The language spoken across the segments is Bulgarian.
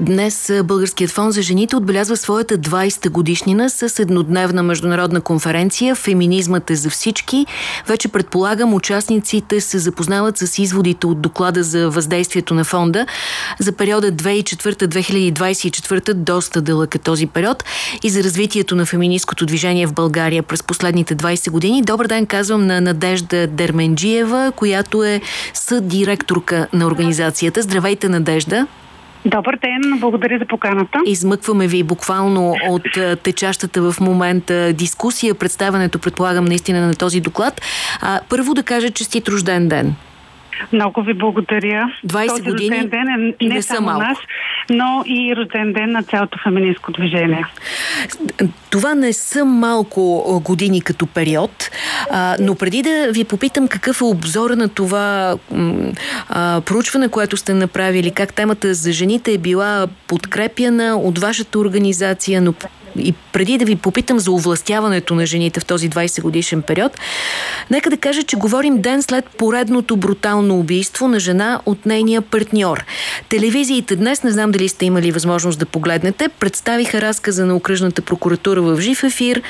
Днес Българският фонд за жените отбелязва своята 20-та годишнина с еднодневна международна конференция «Феминизмът е за всички». Вече предполагам, участниците се запознават с изводите от доклада за въздействието на фонда за периода 2004-2024, доста дълъг е този период, и за развитието на феминистското движение в България през последните 20 години. Добър ден, казвам на Надежда Дерменджиева, която е съдиректорка на организацията. Здравейте, Надежда! Добър ден, благодаря за поканата. Измъкваме ви буквално от течащата в момента дискусия, представянето, предполагам, наистина на този доклад. Първо да кажа честит рожден ден. Много ви благодаря. 20 Този години рожден ден е не, не само малко. наш, но и рожден ден на цялото феминистко движение. Това не са малко години като период, а, но преди да ви попитам какъв е обзора на това а, проучване, което сте направили, как темата за жените е била подкрепяна от вашата организация, но и преди да ви попитам за овластяването на жените в този 20 годишен период, нека да кажа, че говорим ден след поредното брутално убийство на жена от нейния партньор. Телевизиите днес, не знам дали сте имали възможност да погледнете, представиха разказа на окръжната прокуратура в жив ефир.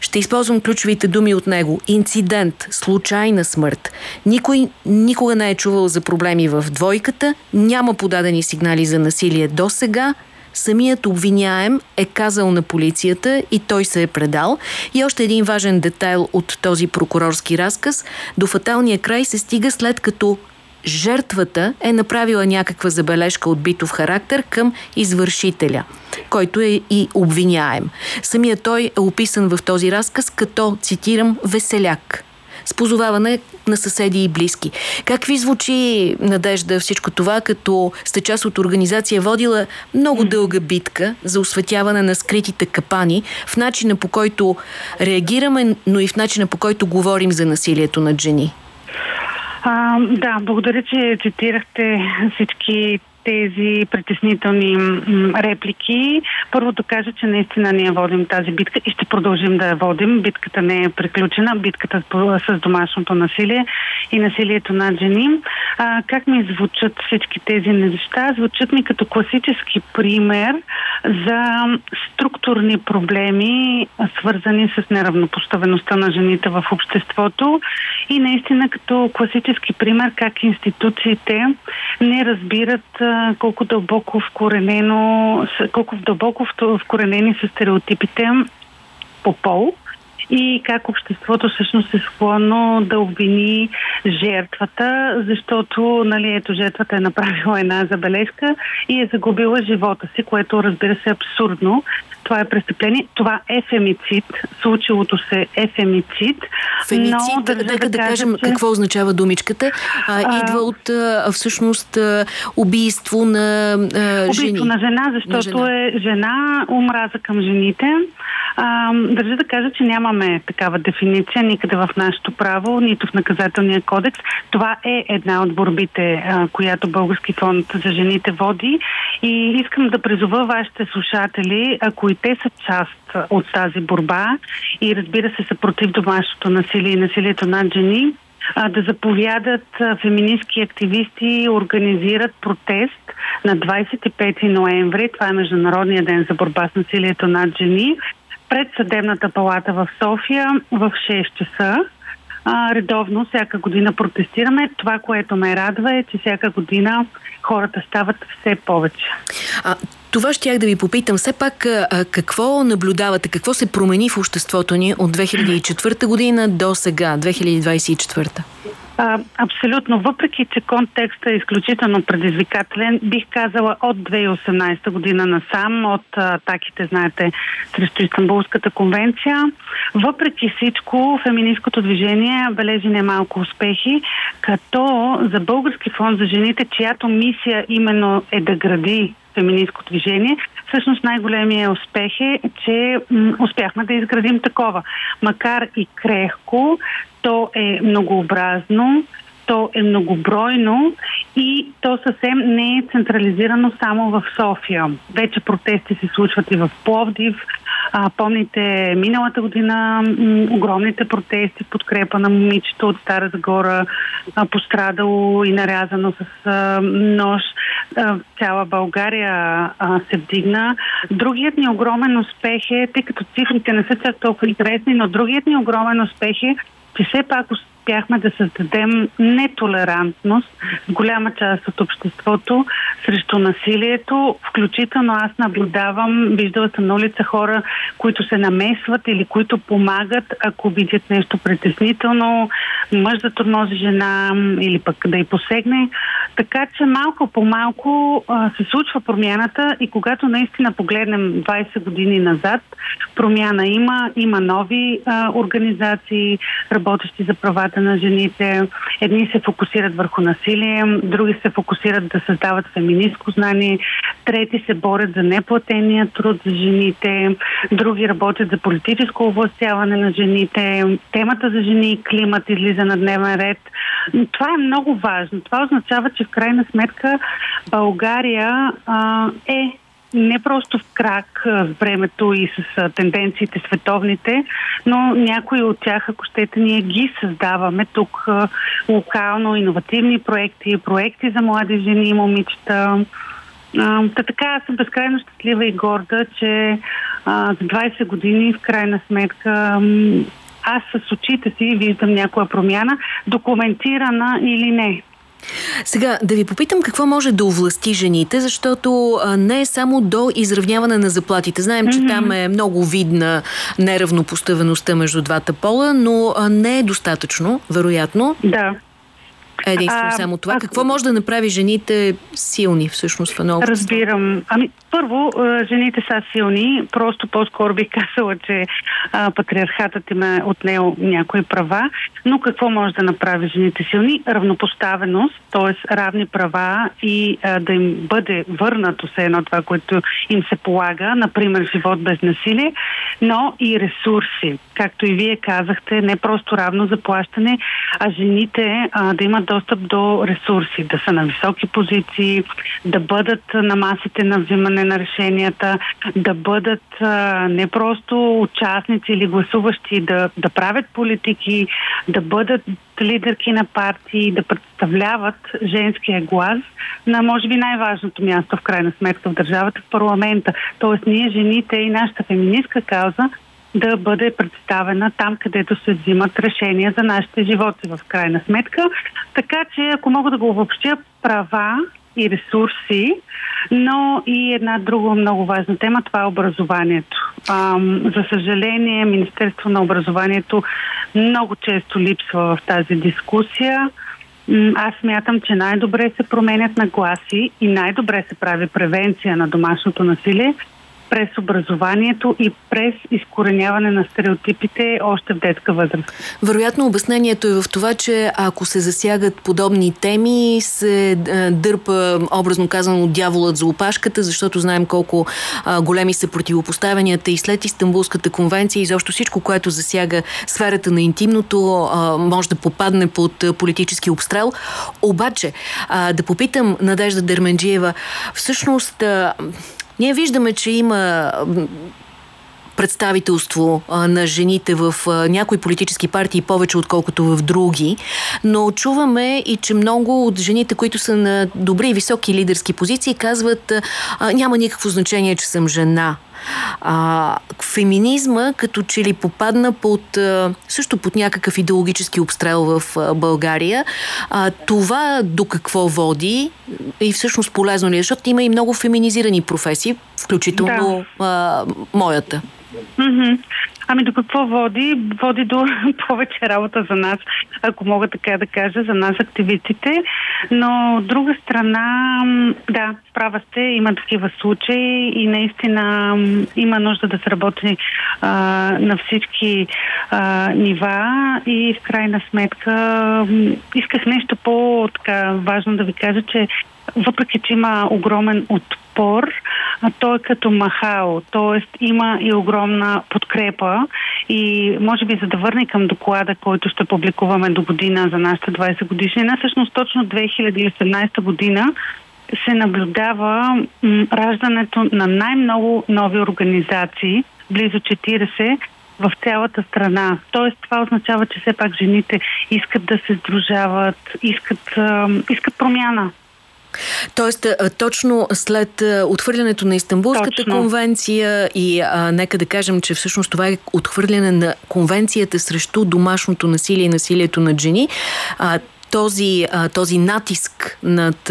Ще използвам ключовите думи от него. Инцидент, случайна смърт. Никой никога не е чувал за проблеми в двойката, няма подадени сигнали за насилие до сега, самият обвиняем е казал на полицията и той се е предал. И още един важен детайл от този прокурорски разказ. До фаталния край се стига след като жертвата е направила някаква забележка от битов характер към извършителя, който е и обвиняем. Самия той е описан в този разказ като, цитирам, веселяк с позоваване на съседи и близки. Как ви звучи, Надежда, всичко това, като сте част от организация водила много дълга битка за осветяване на скритите капани в начина по който реагираме, но и в начина по който говорим за насилието над жени? А, да, благодаря, че цитирахте всички тези притеснителни реплики. Първо да кажа, че наистина ние водим тази битка и ще продължим да я водим. Битката не е приключена, битката с домашното насилие и насилието над жени. А, как ми звучат всички тези неща? Звучат ми като класически пример за структурни проблеми, свързани с неравнопоставеността на жените в обществото. И наистина като класически пример как институциите не разбират колко дълбоко вкоренено, колко дълбоко вкоренени са стереотипите по пол и как обществото всъщност е склонно да обвини жертвата, защото нали, ето жертвата е направила една забележка и е загубила живота си, което разбира се е абсурдно. Това е престъпление. Това е фемицид. Случилото се е фемицид. Фемицид, но, да, нека да, да кажем че... какво означава думичката. А, идва от а, всъщност а, убийство на а, убийство жени. на жена, защото на жена. е жена, омраза към жените. А, държа да кажа, че нямаме такава дефиниция никъде в нашето право, нито в наказателния кодекс. Това е една от борбите, а, която Български фонд за жените води. И искам да призова вашите слушатели, ако и те са част от тази борба и разбира се са против домашното насилие и насилието над жени, да заповядат феминистки активисти, организират протест на 25 ноември. Това е Международния ден за борба с насилието над жени пред Съдебната палата в София в 6 часа. А, редовно всяка година протестираме. Това, което ме радва е, че всяка година хората стават все повече. А, това щях да ви попитам. Все пак какво наблюдавате, какво се промени в обществото ни от 2004 година до сега, 2024? А, абсолютно. Въпреки, че контекстът е изключително предизвикателен, бих казала от 2018 година насам, от атаките, знаете, срещу Истанбулската конвенция. Въпреки всичко, феминистското движение бележи немалко успехи, като за Български фонд за жените, чиято мисия именно е да гради феминистко движение. Всъщност най-големия успех е, че успяхме да изградим такова. Макар и крехко, то е многообразно, то е многобройно и то съвсем не е централизирано само в София. Вече протести се случват и в Пловдив, А, помните, миналата година м- огромните протести в подкрепа на момичето от Стара Загора, а, пострадало и нарязано с а, нож. А, цяла България а, се вдигна. Другият ни огромен успех е, тъй като цифрите не са чак толкова интересни, но другият ни огромен успех е, че все пак успяхме да създадем нетолерантност в голяма част от обществото срещу насилието. Включително аз наблюдавам, виждала съм на улица хора, които се намесват или които помагат, ако видят нещо притеснително, мъж да тормози жена или пък да й посегне. Така че малко по малко се случва промяната и когато наистина погледнем 20 години назад, промяна има, има нови а, организации, работещи за правата на жените. Едни се фокусират върху насилие, други се фокусират да създават феминистко знание, трети се борят за неплатения труд за жените, други работят за политическо областяване на жените. Темата за жени и климат излиза на дневен ред. Това е много важно. Това означава, че в крайна сметка България а, е не просто в крак с времето и с тенденциите световните, но някои от тях, ако щете, ние ги създаваме тук локално, иновативни проекти, проекти за млади жени и момичета. Та така, аз съм безкрайно щастлива и горда, че за 20 години в крайна сметка аз с очите си виждам някоя промяна, документирана или не. Сега, да ви попитам какво може да овласти жените, защото а, не е само до изравняване на заплатите. Знаем, че mm -hmm. там е много видна неравнопоставеността между двата пола, но а, не е достатъчно, вероятно. Да. Единствено само това. А, Какво може да направи жените силни всъщност в едно Разбирам. Ами, първо, жените са силни. Просто по-скоро бих казала, че а, патриархатът им е отнел някои права. Но какво може да направи жените силни? Равнопоставеност, т.е. равни права и а, да им бъде върнато се едно това, което им се полага, например живот без насилие, но и ресурси. Както и вие казахте, не просто равно заплащане, а жените а, да имат достъп до ресурси, да са на високи позиции, да бъдат на масите на взимане на решенията, да бъдат не просто участници или гласуващи, да, да правят политики, да бъдат лидерки на партии, да представляват женския глас на, може би, най-важното място в крайна сметка в държавата, в парламента. Тоест, ние жените и нашата феминистка кауза да бъде представена там, където се взимат решения за нашите животи в крайна сметка. Така че, ако мога да го обобщя, права и ресурси, но и една друга много важна тема, това е образованието. Ам, за съжаление, Министерство на образованието много често липсва в тази дискусия. Аз смятам, че най-добре се променят нагласи и най-добре се прави превенция на домашното насилие, през образованието и през изкореняване на стереотипите още в детска възраст. Вероятно обяснението е в това, че ако се засягат подобни теми, се е, дърпа, образно казано, дяволът за опашката, защото знаем колко големи са противопоставянията и след Истанбулската конвенция и защо всичко, което засяга сферата на интимното, може да попадне под политически обстрел. Обаче, да попитам Надежда Дерменджиева, всъщност ние виждаме, че има представителство на жените в някои политически партии повече отколкото в други, но чуваме и, че много от жените, които са на добри и високи лидерски позиции, казват няма никакво значение, че съм жена. А, феминизма като че ли попадна под, също под някакъв идеологически обстрел в България. А, това до какво води и всъщност полезно ли е? Защото има и много феминизирани професии, включително да. а, моята. Mm-hmm. Ами до какво води? Води до повече работа за нас, ако мога така да кажа, за нас активистите. Но от друга страна, да, права сте, има такива случаи и наистина има нужда да се работи а, на всички а, нива и в крайна сметка исках нещо по-така важно да ви кажа, че въпреки, че има огромен отпор, той е като махао, т.е. има и огромна подкрепа и може би за да върне към доклада, който ще публикуваме до година за нашата 20 годишнина, всъщност точно 2018 година се наблюдава раждането на най-много нови организации близо 40 в цялата страна. Тоест това означава, че все пак жените искат да се сдружават, искат, искат промяна. Тоест, точно след отхвърлянето на Истанбулската точно. конвенция и а, нека да кажем, че всъщност това е отхвърляне на конвенцията срещу домашното насилие и насилието над жени, а, този, този натиск над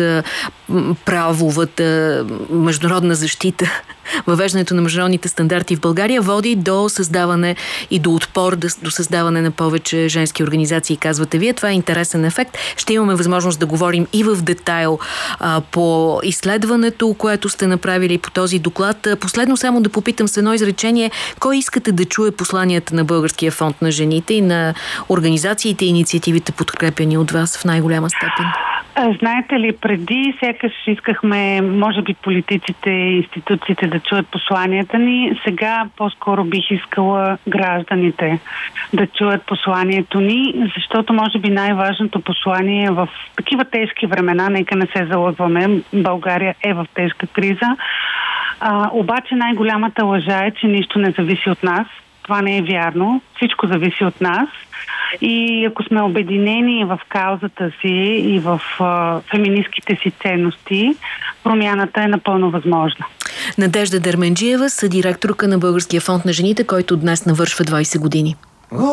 правовата международна защита, въвеждането на международните стандарти в България води до създаване и до отпор, до създаване на повече женски организации, казвате вие. Това е интересен ефект. Ще имаме възможност да говорим и в детайл а, по изследването, което сте направили по този доклад. Последно само да попитам с едно изречение, кой искате да чуе посланията на Българския фонд на жените и на организациите и инициативите подкрепени от вас в най-голяма степен? Знаете ли, преди сякаш искахме, може би, политиците и институциите да чуят посланията ни. Сега по-скоро бих искала гражданите да чуят посланието ни, защото може би най-важното послание в такива тежки времена, нека не се залъгваме, България е в тежка криза. А, обаче най-голямата лъжа е, че нищо не зависи от нас. Това не е вярно. Всичко зависи от нас. И ако сме обединени в каузата си и в а, феминистските си ценности, промяната е напълно възможна. Надежда Дерменджиева, съдиректорка на Българския фонд на жените, който днес навършва 20 години.